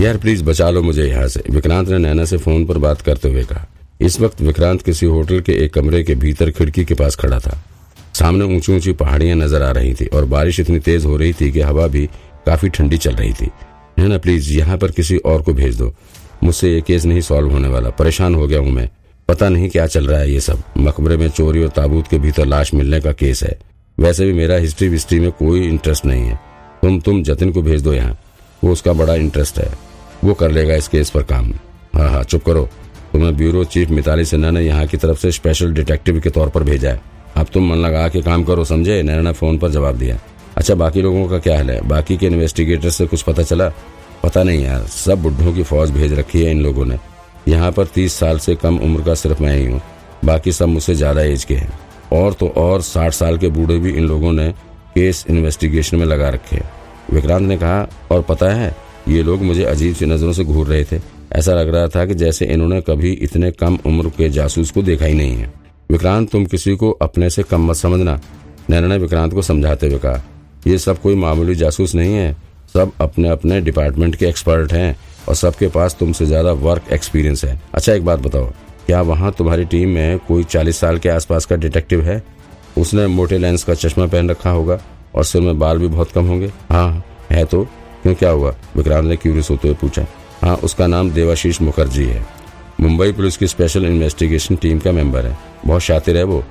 यार प्लीज़ बचा लो मुझे यहाँ से। विक्रांत ने नैना से फ़ोन पर बात करते हुए कहा। इस वक्त विक्रांत किसी होटल के एक कमरे के भीतर खिड़की के पास खड़ा था। सामने ऊँची ऊँची पहाड़ियाँ नज़र आ रही थी और बारिश इतनी तेज हो रही थी कि हवा भी काफ़ी ठंडी चल रही थी। नैना प्लीज़ यहाँ पर किसी और को भेज दो। मुझसे ये केस नहीं सॉल्व होने वाला। परेशान हो गया हूँ मैं। पता नहीं क्या चल रहा है ये सब। मकबरे में चोरी और ताबूत के भीतर लाश मिलने का केस है। वैसे भी मेरा हिस्ट्री विस्ट्री में कोई इंटरेस्ट नहीं है। तुम तुम जतिन को भेज दो यहाँ। वो उसका बड़ा इंटरेस्ट है। वो कर लेगा इस केस पर काम। हाँ हाँ चुप करो। तुम्हें ब्यूरो चीफ मिताली सिन्हा ने यहाँ की तरफ़ से स्पेशल डिटेक्टिव के तौर पर भेजा है। अब तुम मन लगा के काम करो, समझे? नैना ने फ़ोन पर जवाब दिया। अच्छा बाकी लोगों का क्या हाल है? बाकी के इन्वेस्टिगेटर से कुछ पता चला? पता नहीं यार, सब बुढ़ों की फौज भेज रखी है इन लोगों ने। यहाँ पर तीस साल से कम उम्र का सिर्फ़ मैं ही हूँ। बाकी सब मुझसे ज़्यादा एज के हैं। और तो और साठ साल के बूढ़े भी इन लोगों ने केस इन्वेस्टिगेशन में लगा रखे विक्रांत ने कहा, और पता है ये लोग मुझे अजीब सी नज़रों से घूर रहे थे। ऐसा लग रहा था कि जैसे इन्होंने कभी इतने कम उम्र के जासूस को देखा ही नहीं है। विक्रांत, तुम किसी को अपने से कम मत समझना, नैना ने विक्रांत को समझाते हुए कहा। ये सब कोई मामूली जासूस नहीं है। सब अपने अपने डिपार्टमेंट के एक्सपर्ट हैं और सबके पास तुमसे ज़्यादा वर्क एक्सपीरियंस है। अच्छा एक बात बताओ, क्या वहाँ तुम्हारी टीम में कोई चालीस साल के आसपास का डिटेक्टिव है? उसने मोटे लेंस का चश्मा पहन रखा होगा और सिर में बाल भी बहुत कम होंगे। हाँ है तो? क्यों क्या हुआ? विक्रांत ने क्यूरियस होते हुए पूछा। हाँ उसका नाम देवाशीष मुखर्जी है। मुंबई पुलिस की स्पेशल इन्वेस्टिगेशन टीम का मेंबर है। बहुत शातिर है वो।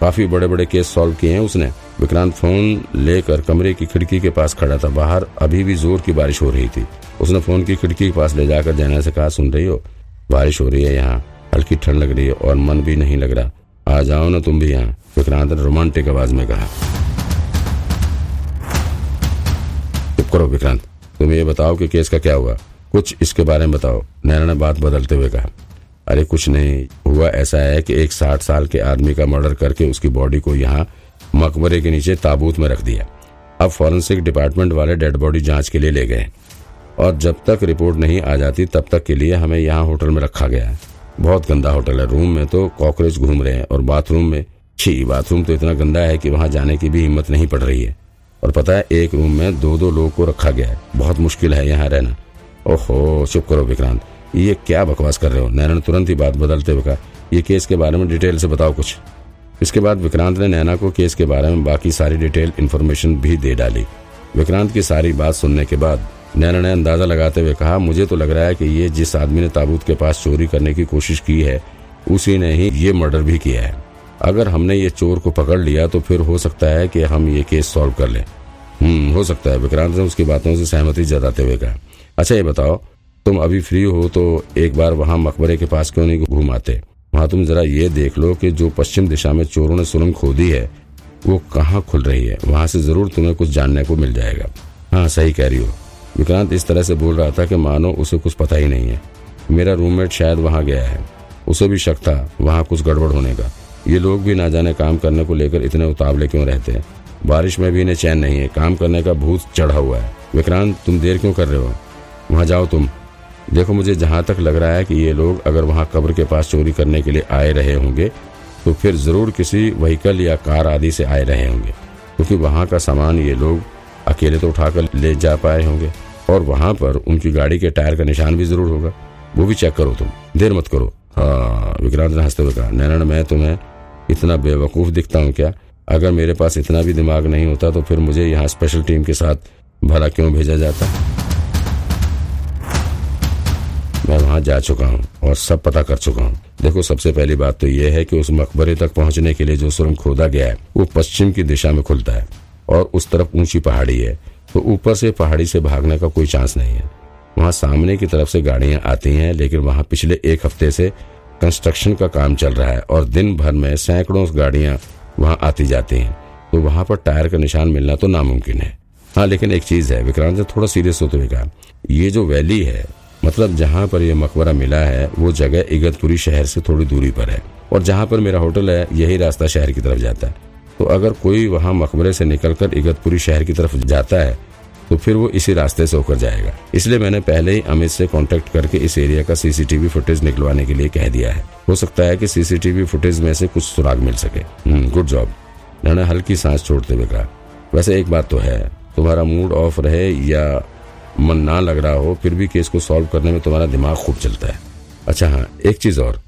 काफ़ी बड़े बड़े केस सॉल्व किए हैं उसने। विक्रांत फ़ोन लेकर कमरे की खिड़की के पास खड़ा था। बाहर अभी भी ज़ोर की बारिश हो रही थी। उसने फ़ोन की खिड़की के पास ले जाकर जैना से कहा, सुन रही हो? बारिश हो रही है यहाँ। हल्की ठंड लग रही है और मन भी नहीं लग रहा। आ जाओ ना तुम भी यहाँ, विक्रांत ने रोमांटिक आवाज़ में कहा। चुप करो विक्रांत। तुम ये बताओ कि केस का क्या हुआ? कुछ इसके बारे में बताओ। नैना ने बात बदलते हुए कहा, अरे कुछ नहीं, हुआ ऐसा है कि एक साठ साल के आदमी का मर्डर करके उसकी बॉडी को यहाँ मकबरे के नीचे ताबूत में रख दिया। अब फॉरेंसिक डिपार्टमेंट वाले डेड बॉडी जाँच के लिए ले गए और जब तक रिपोर्ट नहीं आ जाती, तब तक के लिए हमें यहाँ होटल में रखा गया है। बहुत गंदा होटल है। रूम में तो कॉकरोच घूम रहे हैं और बाथरूम में, छी, बाथरूम तो इतना गंदा है कि वहाँ जाने की भी हिम्मत नहीं पड़ रही है। और पता है, एक रूम में दो दो लोगों को रखा गया है। बहुत मुश्किल है यहाँ रहना। ओहो, चुप करो विक्रांत। ये क्या बकवास कर रहे हो? नैना तुरंत ही बात बदलते हुए कहा, ये केस के बारे में डिटेल से बताओ कुछ। इसके बाद विक्रांत ने नैना को केस के बारे में बाकी सारी डिटेल इन्फॉर्मेशन भी दे डाली। विक्रांत की सारी बात सुनने के बाद नैना ने अंदाज़ा लगाते हुए कहा, मुझे तो लग रहा है कि ये जिस आदमी ने ताबूत के पास चोरी करने की कोशिश की है, उसी ने ही ये मर्डर भी किया है। अगर हमने ये चोर को पकड़ लिया तो फिर हो सकता है कि हम ये केस सॉल्व कर लें। हम्म हो सकता है। विक्रांत ने उसकी बातों से सहमति जताते हुए कहा। अच्छा ये बताओ, तुम अभी फ्री हो तो एक बार वहाँ मकबरे के पास क्यों नहीं घूम आते? वहाँ तुम जरा ये देख लो कि जो पश्चिम दिशा में चोरों ने सुरंग खोदी है, वो कहाँ खुल रही है? वहाँ से ज़रूर तुम्हें कुछ जानने को मिल जाएगा। हाँ सही कह रही हो। विक्रांत इस तरह से बोल रहा था कि मानो उसे कुछ पता ही नहीं है। मेरा रूममेट शायद वहाँ गया है। उसे भी शक था, वहाँ कुछ गड़बड़ होने का। ये लोग भी ना जाने काम करने को लेकर इतने उतावले क्यों रहते हैं? बारिश में भी इन्हें चैन नहीं है। काम करने का भूत चढ़ा हुआ है। विक्रांत, तुम देर क्यों कर रहे हो? वहाँ जाओ तुम। देखो, मुझे जहाँ तक लग रहा है कि ये लोग अगर वहाँ कब्र के पास चोरी करने के लिए आए रहे होंगे तो फिर ज़रूर किसी व्हीकल या कार आदि से आए रहे होंगे। क्योंकि वहाँ का सामान ये लोग अकेले तो उठाकर ले जा पाए होंगे। और वहाँ पर उनकी गाड़ी के टायर का निशान भी ज़रूर होगा। वो भी चेक करो तुम। देर मत करो। हाँ विक्रांत ने हँसते हुए कहा नैना मैं तुम्हें इतना बेवकूफ़ दिखता हूँ क्या? अगर मेरे पास इतना भी दिमाग नहीं होता तो फिर मुझे यहाँ स्पेशल टीम के साथ भला क्यों भेजा जाता? मैं वहाँ जा चुका हूँ और सब पता कर चुका हूँ। देखो, सबसे पहली बात तो यह है कि उस मकबरे तक पहुँचने के लिए जो सुरंग खोदा गया है, वो पश्चिम की दिशा में खुलता है और उस तरफ़ ऊँची पहाड़ी है। तो ऊपर से पहाड़ी से भागने का कोई चांस नहीं है। वहाँ सामने की तरफ़ से गाड़ियाँ आती हैं, लेकिन वहाँ पिछले एक हफ़्ते से कंस्ट्रक्शन का काम चल रहा है और दिन भर में सैकड़ों गाड़ियाँ वहाँ आती जाती हैं। तो वहाँ पर टायर का निशान मिलना तो नामुमकिन है। हाँ लेकिन एक चीज़ है, विक्रांत ने थोड़ा सीरियस होते हुए कहा ये जो वैली है मतलब जहाँ पर यह मकबरा मिला है, वो जगह इगतपुरी शहर से थोड़ी दूरी पर है। और जहाँ पर मेरा होटल है, यही रास्ता शहर की तरफ़ जाता है। तो अगर कोई वहाँ मकबरे से निकलकर इगतपुरी शहर की तरफ़ जाता है तो फिर वो इसी रास्ते से होकर जाएगा। इसलिए मैंने पहले ही अमित से कांटेक्ट करके इस एरिया का सीसीटीवी फुटेज निकलवाने के लिए कह दिया है। हो सकता है कि सीसीटीवी फुटेज में से कुछ सुराग मिल सके। गुड जॉब मैंने हल्की सांस छोड़ते हुए कहा, वैसे एक बात तो है, तुम्हारा मूड ऑफ़ रहे या मन ना लग रहा हो, फिर भी केस को सॉल्व करने में तुम्हारा दिमाग खूब चलता है। अच्छा हाँ एक चीज़ और।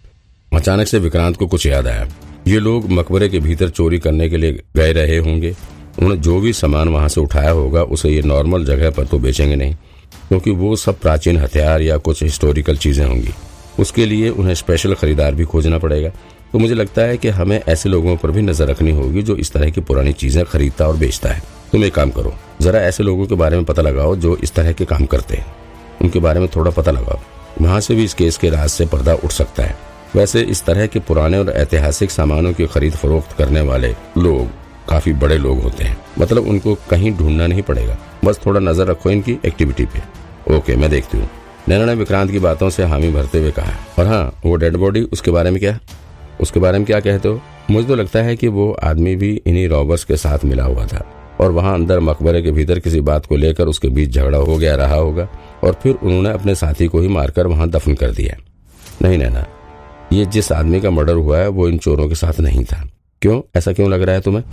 अचानक से विक्रांत को कुछ याद आया। ये लोग मकबरे के भीतर चोरी करने के लिए गए रहे होंगे। उन्होंने जो भी सामान वहाँ से उठाया होगा, उसे ये नॉर्मल जगह पर तो बेचेंगे नहीं, क्योंकि वो सब प्राचीन हथियार या कुछ हिस्टोरिकल चीज़ें होंगी। उसके लिए उन्हें स्पेशल खरीदार भी खोजना पड़ेगा। तो मुझे लगता है कि हमें ऐसे लोगों पर भी नज़र रखनी होगी, जो इस तरह की पुरानी चीज़ें खरीदता और बेचता है। तुम एक काम करो, जरा ऐसे लोगों के बारे में पता लगाओ, जो इस तरह के काम करते हैं। उनके बारे में थोड़ा पता लगाओ। वहाँ से भी इस केस के राज से पर्दा उठ सकता है। वैसे इस तरह के पुराने और ऐतिहासिक सामानों की खरीद फरोख्त करने वाले लोग काफ़ी बड़े लोग होते हैं। मतलब उनको कहीं ढूंढना नहीं पड़ेगा। बस थोड़ा नज़र रखो इनकी एक्टिविटी पे। ओके मैं देखती हूँ। नैना ने विक्रांत की बातों से हामी भरते हुए कहा, और हाँ वो डेड बॉडी उसके बारे में क्या? उसके बारे में क्या कहते हो? मुझे तो लगता है कि वो आदमी भी इन्हीं रॉबर्स के साथ मिला हुआ था। और वहाँ अंदर मकबरे के भीतर किसी बात को लेकर उसके बीच झगड़ा हो गया, रहा होगा। और फिर उन्होंने अपने साथी को ही मारकर वहाँ दफन कर दिया। नहीं नैना, ये जिस आदमी का मर्डर हुआ है, वो इन चोरों के साथ नहीं था। क्यों? ऐसा क्यों लग रहा है तुम्हें?